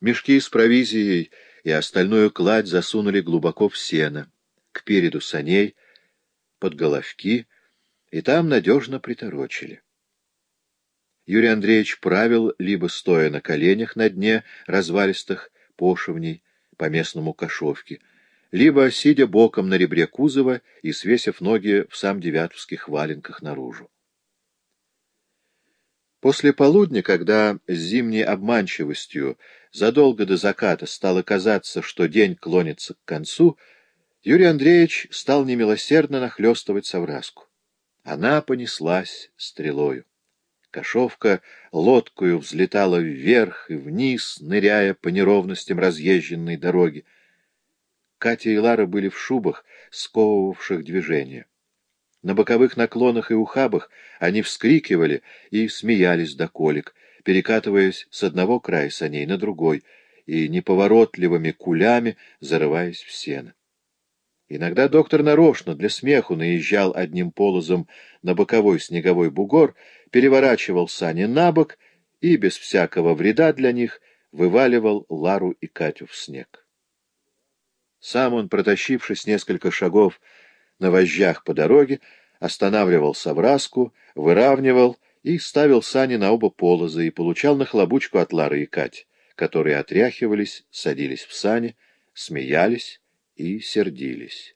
Мешки с провизией и остальную кладь засунули глубоко в сено, к переду саней, под головки, и там надежно приторочили. Юрий Андреевич правил, либо стоя на коленях на дне развалистых пошивней, по-местному кошовки, либо сидя боком на ребре кузова и свесив ноги в сам девятовских валенках наружу. После полудня, когда с зимней обманчивостью задолго до заката стало казаться, что день клонится к концу, Юрий Андреевич стал немилосердно нахлестывать совраску. Она понеслась стрелою. Кошовка лодкою взлетала вверх и вниз, ныряя по неровностям разъезженной дороги. Катя и Лара были в шубах, сковывавших движение. На боковых наклонах и ухабах они вскрикивали и смеялись до колик, перекатываясь с одного края саней на другой и неповоротливыми кулями зарываясь в сено. Иногда доктор нарочно для смеху наезжал одним полозом на боковой снеговой бугор, переворачивал сани на бок и, без всякого вреда для них, вываливал Лару и Катю в снег. Сам он, протащившись несколько шагов на вожжах по дороге, останавливался в раску, выравнивал и ставил сани на оба полоза и получал нахлобучку от Лары и Кати, которые отряхивались, садились в сани, смеялись и сердились.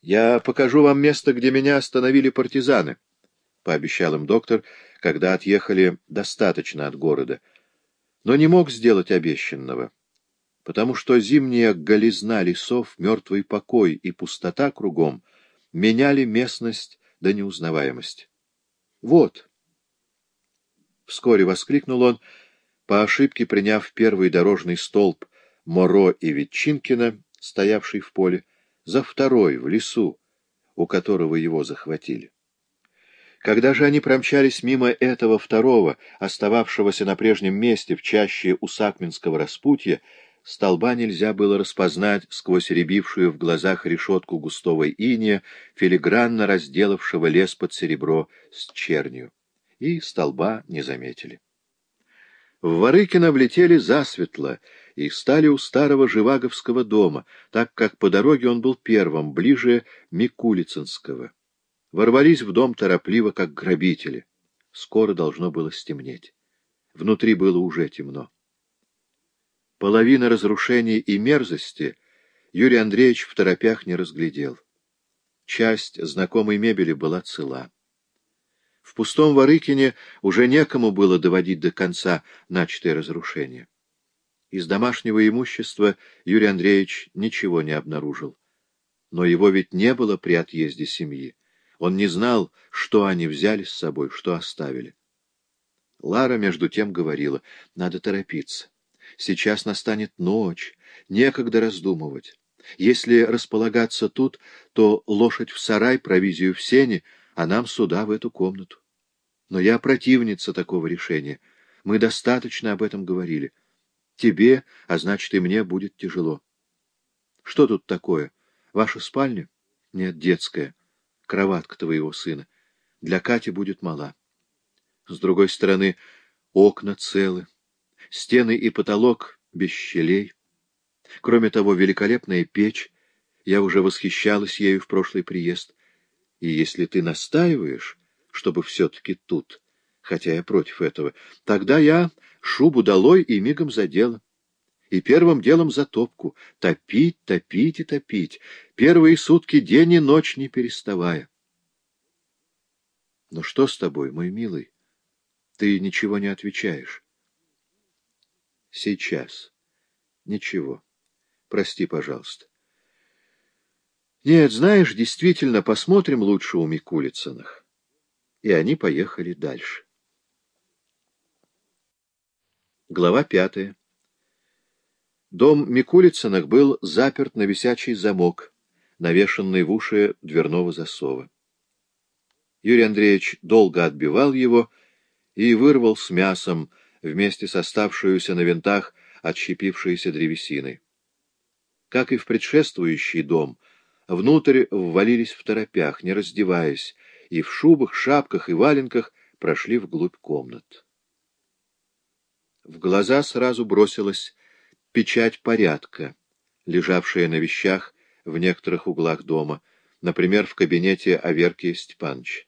«Я покажу вам место, где меня остановили партизаны», — пообещал им доктор, когда отъехали достаточно от города, но не мог сделать обещанного потому что зимняя голизна лесов, мертвый покой и пустота кругом меняли местность до неузнаваемости. «Вот!» Вскоре воскликнул он, по ошибке приняв первый дорожный столб Моро и Ветчинкина, стоявший в поле, за второй в лесу, у которого его захватили. Когда же они промчались мимо этого второго, остававшегося на прежнем месте в чаще Усакминского распутья, Столба нельзя было распознать сквозь рябившую в глазах решетку густого иния, филигранно разделавшего лес под серебро с чернью. И столба не заметили. В Ворыкино влетели засветло и стали у старого Живаговского дома, так как по дороге он был первым, ближе Микулицинского. Ворвались в дом торопливо, как грабители. Скоро должно было стемнеть. Внутри было уже темно. Половина разрушений и мерзости Юрий Андреевич в торопях не разглядел. Часть знакомой мебели была цела. В пустом Ворыкине уже некому было доводить до конца начатое разрушение. Из домашнего имущества Юрий Андреевич ничего не обнаружил. Но его ведь не было при отъезде семьи. Он не знал, что они взяли с собой, что оставили. Лара, между тем, говорила, надо торопиться. Сейчас настанет ночь, некогда раздумывать. Если располагаться тут, то лошадь в сарай, провизию в сене, а нам сюда, в эту комнату. Но я противница такого решения. Мы достаточно об этом говорили. Тебе, а значит и мне, будет тяжело. Что тут такое? Ваша спальня? Нет, детская. Кроватка твоего сына. Для Кати будет мала. С другой стороны, окна целы стены и потолок без щелей. Кроме того, великолепная печь, я уже восхищалась ею в прошлый приезд. И если ты настаиваешь, чтобы все-таки тут, хотя я против этого, тогда я шубу долой и мигом за дело. И первым делом за топку. Топить, топить и топить. Первые сутки день и ночь не переставая. Но что с тобой, мой милый? Ты ничего не отвечаешь. Сейчас. Ничего. Прости, пожалуйста. Нет, знаешь, действительно, посмотрим лучше у Микулицыных. И они поехали дальше. Глава пятая. Дом Микулицыных был заперт на висячий замок, навешанный в уши дверного засова. Юрий Андреевич долго отбивал его и вырвал с мясом, вместе с оставшуюся на винтах отщепившейся древесиной. Как и в предшествующий дом, внутрь ввалились в торопях, не раздеваясь, и в шубах, шапках и валенках прошли вглубь комнат. В глаза сразу бросилась печать порядка, лежавшая на вещах в некоторых углах дома, например, в кабинете Аверки Степановича.